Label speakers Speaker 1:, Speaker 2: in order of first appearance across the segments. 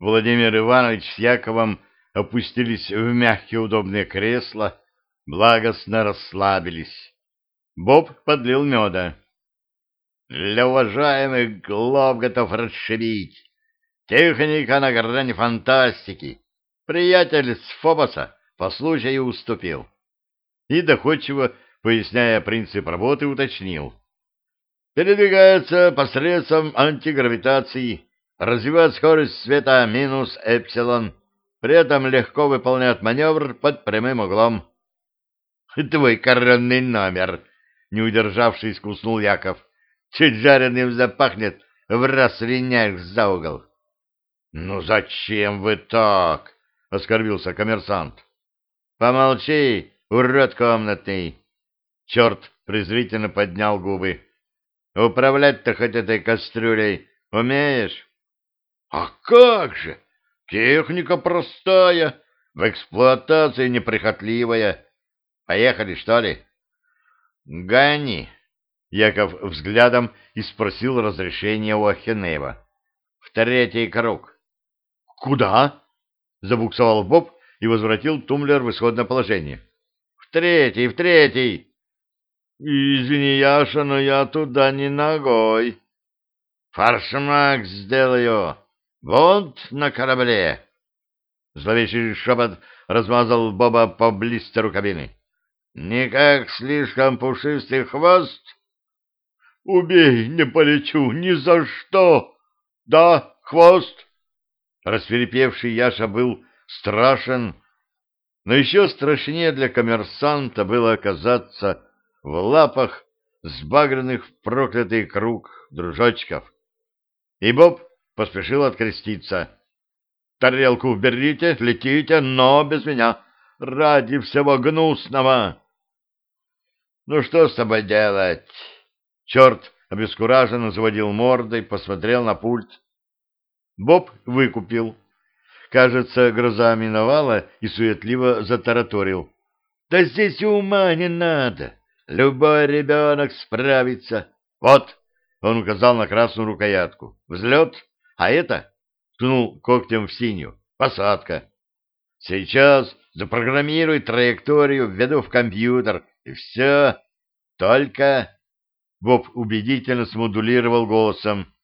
Speaker 1: Владимир Иванович с Яковом опустились в мягкие удобные кресла, благостно расслабились. Боб подлил меда. Для уважаемых голов готов расшибить. Техника на грани фантастики. Приятель с Фобоса по случаю уступил. И доходчиво, поясняя принцип работы, уточнил. Передвигается посредством антигравитации, развивает скорость света минус эпсилон, при этом легко выполняет маневр под прямым углом. — Твой коронный номер! — не удержавшись, куснул Яков. — Чуть жареным запахнет, в раз за угол. — Ну зачем вы так? — оскорбился коммерсант. — Помолчи, урод комнатный! Черт презрительно поднял губы. — Управлять-то хоть этой кастрюлей умеешь? — А как же! Техника простая, в эксплуатации неприхотливая. Поехали, что ли? — Гони! — Яков взглядом и спросил разрешения у Ахенеева. — В третий круг. — Куда? — забуксовал Боб и возвратил тумблер в исходное положение. — В третий, в третий! — Извини, Яша, но я туда не ногой. — Фаршмак сделаю! Вот на корабле! Зловещий шепот размазал Боба по блистеру кабины. «Никак слишком пушистый хвост?» «Убей, не полечу, ни за что!» «Да, хвост!» Расферепевший Яша был страшен, но еще страшнее для коммерсанта было оказаться в лапах сбагренных в проклятый круг дружочков. И Боб поспешил откреститься. «Тарелку уберите, летите, но без меня, ради всего гнусного!» «Ну что с тобой делать?» Черт обескураженно заводил мордой, посмотрел на пульт. Боб выкупил. Кажется, гроза миновала и суетливо затараторил. «Да здесь ума не надо! Любой ребенок справится! Вот!» — он указал на красную рукоятку. «Взлет!» А это, ткнул когтем в синюю, посадка. Сейчас запрограммируй траекторию, введу в компьютер, и все. Только... Боб убедительно смодулировал голосом.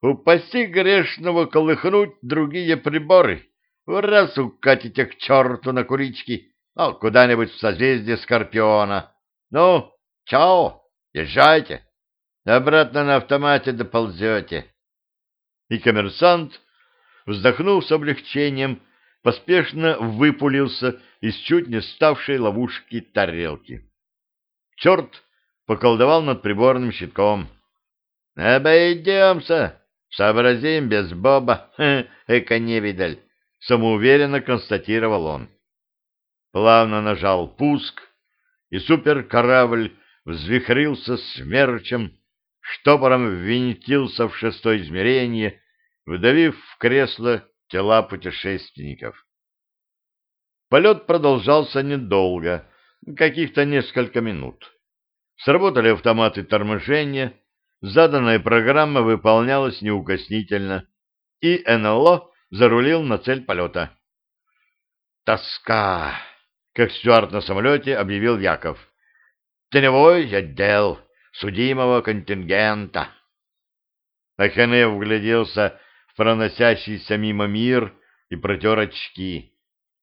Speaker 1: «Упаси грешного колыхнуть другие приборы. В раз укатите к черту на курички, ну, куда-нибудь в созвездие Скорпиона. Ну, чао, езжайте. Обратно на автомате доползете и коммерсант, вздохнув с облегчением, поспешно выпулился из чуть не ставшей ловушки тарелки. Черт поколдовал над приборным щитком. «Обойдемся, сообразим без Боба, эко-невидаль», — самоуверенно констатировал он. Плавно нажал пуск, и суперкорабль взвихрился смерчем, штопором ввинтился в шестое измерение, выдавив в кресло тела путешественников. Полет продолжался недолго, каких-то несколько минут. Сработали автоматы торможения, заданная программа выполнялась неукоснительно, и НЛО зарулил на цель полета. «Тоска!» — как стюард на самолете объявил Яков. «Теневой отдел!» Судимого контингента. Ахане вгляделся в проносящийся мимо мир и протер очки.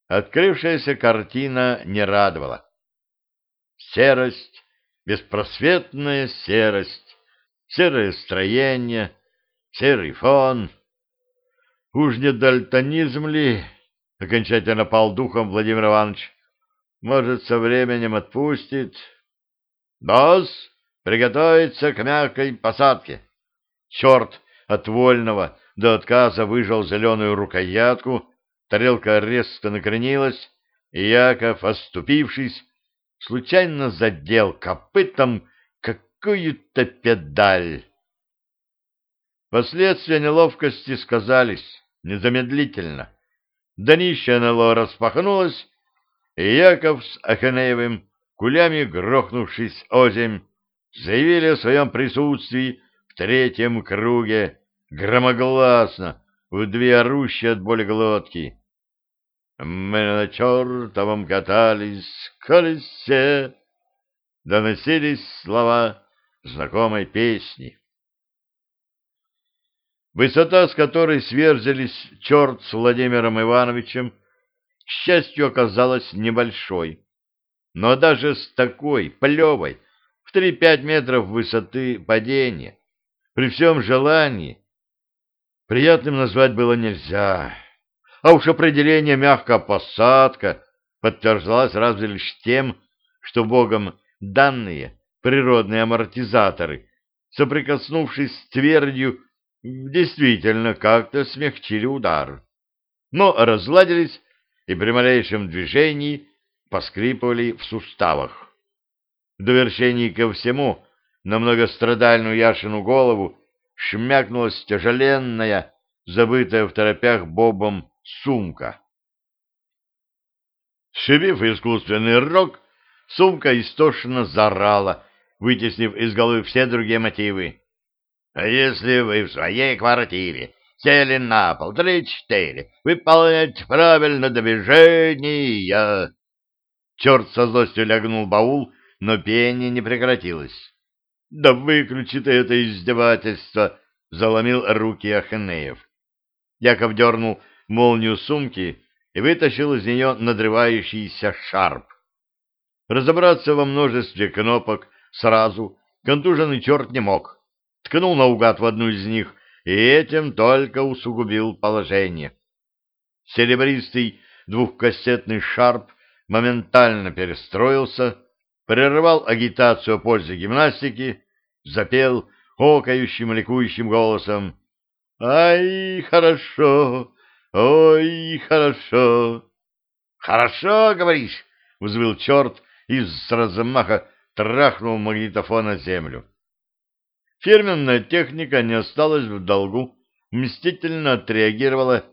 Speaker 1: Открывшаяся картина не радовала. Серость, беспросветная серость, серое строение, серый фон. Уж не дальтонизм ли? Окончательно пал духом Владимир Иванович. Может, со временем отпустит? Босс, Приготовиться к мягкой посадке. Черт от вольного до отказа выжал зеленую рукоятку, тарелка резко накренилась, и Яков, оступившись, случайно задел копытом какую-то педаль. Последствия неловкости сказались незамедлительно. Днище НЛО распахнулось, и Яков с Аханеевым, кулями грохнувшись озимь, заявили о своем присутствии в третьем круге громогласно, в две орущие от боли глотки. «Мы на чертовом катались колесе!» Доносились слова знакомой песни. Высота, с которой сверзились черт с Владимиром Ивановичем, к счастью, оказалась небольшой. Но даже с такой плевой в три-пять метров высоты падения, при всем желании, приятным назвать было нельзя. А уж определение «мягкая посадка» подтверждалось разве лишь тем, что Богом данные природные амортизаторы, соприкоснувшись с твердью, действительно как-то смягчили удар. Но разладились и при малейшем движении поскрипывали в суставах. В довершении ко всему на многострадальную Яшину голову шмякнулась тяжеленная, забытая в торопях Бобом, сумка. Сшибив искусственный рог, сумка истошно заорала, вытеснив из головы все другие мотивы. А если вы в своей квартире сели на пол три-четыре, выполнять правильно движения... Черт со злостью лягнул баул, но пение не прекратилось. «Да выключи ты это издевательство!» — заломил руки Ахенеев. Яков дернул молнию сумки и вытащил из нее надрывающийся шарп. Разобраться во множестве кнопок сразу контуженный черт не мог. Ткнул наугад в одну из них и этим только усугубил положение. Серебристый двухкассетный шарп моментально перестроился, прервал агитацию о пользе гимнастики, запел окающим, ликующим голосом «Ай, хорошо! Ой, хорошо!» «Хорошо, говоришь!» — взвыл черт и с размаха трахнул магнитофон на землю. Фирменная техника не осталась в долгу, мстительно отреагировала.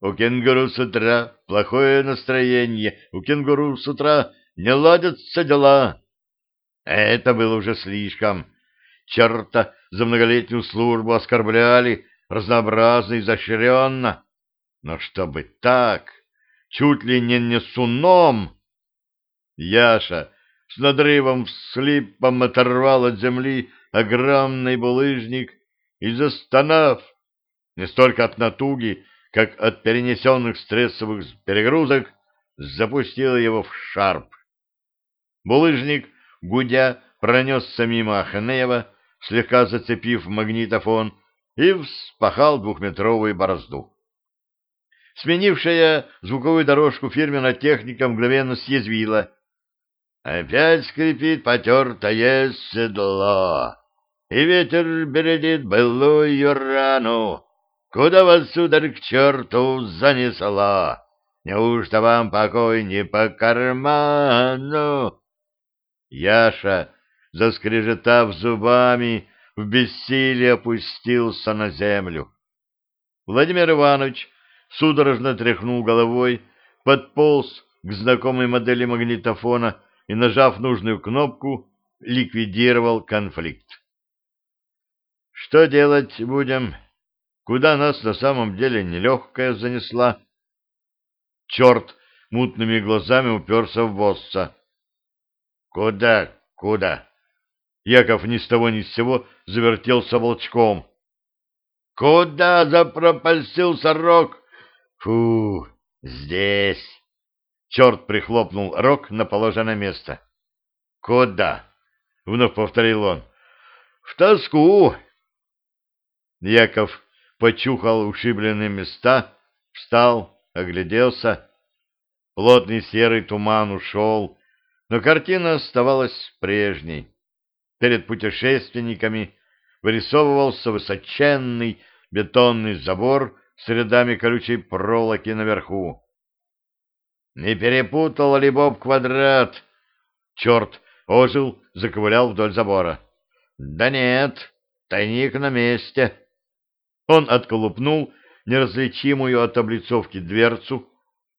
Speaker 1: У кенгуру с утра плохое настроение, у кенгуру с утра не ладятся дела. Это было уже слишком. Черта за многолетнюю службу оскорбляли разнообразно и изощренно. Но чтобы так, чуть ли не несуном... Яша с надрывом вслипом оторвал от земли огромный булыжник и, застонав, не столько от натуги, как от перенесенных стрессовых перегрузок, запустил его в шарп. Булыжник, гудя, пронесся мимо Аханеева, слегка зацепив магнитофон, и вспахал двухметровую борозду. Сменившая звуковую дорожку фирменная техника мгновенно съязвила — Опять скрипит потертое седло, и ветер бередит былую рану. Куда вас, сударь, к черту занесло? Неужто вам покой не по карману? Яша, заскрежетав зубами, в бессилии опустился на землю. Владимир Иванович судорожно тряхнул головой, подполз к знакомой модели магнитофона и, нажав нужную кнопку, ликвидировал конфликт. «Что делать будем? Куда нас на самом деле нелегкая занесла?» Черт мутными глазами уперся в босса. «Куда? Куда?» Яков ни с того ни с сего завертелся волчком. «Куда запропальсился рог?» «Фу, здесь!» Черт прихлопнул рог на положенное место. «Куда?» — вновь повторил он. «В тоску!» Яков почухал ушибленные места, встал, огляделся. Плотный серый туман ушел, но картина оставалась прежней. Перед путешественниками вырисовывался высоченный бетонный забор с рядами колючей проволоки наверху. Не перепутал ли Боб квадрат? Черт ожил, заковылял вдоль забора. Да нет, тайник на месте. Он отколупнул неразличимую от облицовки дверцу,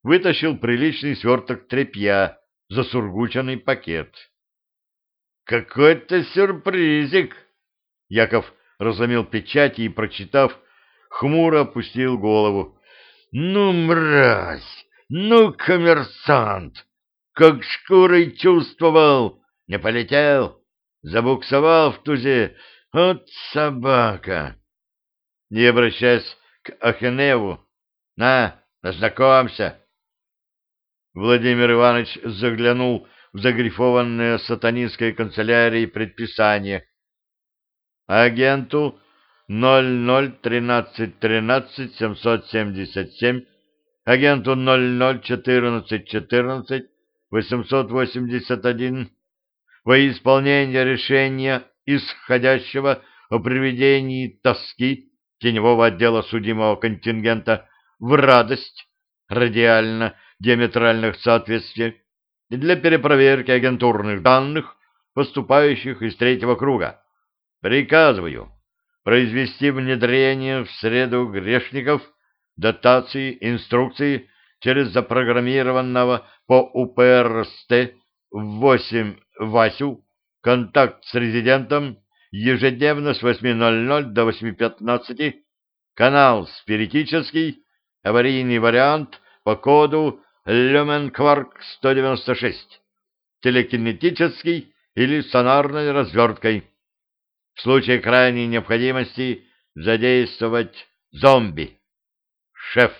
Speaker 1: вытащил приличный сверток тряпья, засургученный пакет. «Какой-то сюрпризик!» Яков разломил печати и, прочитав, хмуро опустил голову. «Ну, мразь! Ну, коммерсант! Как шкурой чувствовал! Не полетел! Забуксовал в тузе! Вот собака!» Не обращаясь к Ахеневу, «На, познакомься!» Владимир Иванович заглянул в загрифованное сатанинской канцелярией предписание. Агенту 001313-777, агенту 001414-881 во исполнение решения исходящего о приведении тоски теневого отдела судимого контингента в радость радиально диаметральных соответствий для перепроверки агентурных данных, поступающих из третьего круга. Приказываю произвести внедрение в среду грешников дотации инструкции через запрограммированного по УПРСТ 8 Васю контакт с резидентом ежедневно с 8.00 до 8.15, канал спиритический, аварийный вариант по коду Люменкварк 196, телекинетический или сонарной разверткой. В случае крайней необходимости задействовать зомби. Шеф.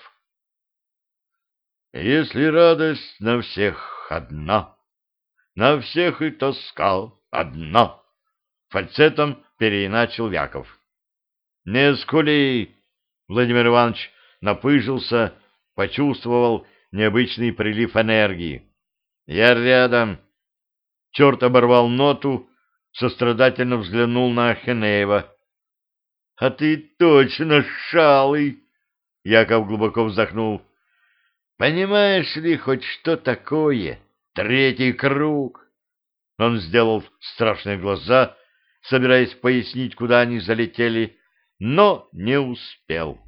Speaker 1: Если радость на всех одна, на всех и тоска одна, фальцетом переиначил Яков. Не скули, Владимир Иванович напыжился, почувствовал необычный прилив энергии. Я рядом. Черт оборвал ноту, сострадательно взглянул на Ахенеева. — А ты точно шалый! — Яков глубоко вздохнул. — Понимаешь ли хоть что такое третий круг? Он сделал страшные глаза, собираясь пояснить, куда они залетели, но не успел.